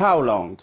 how long?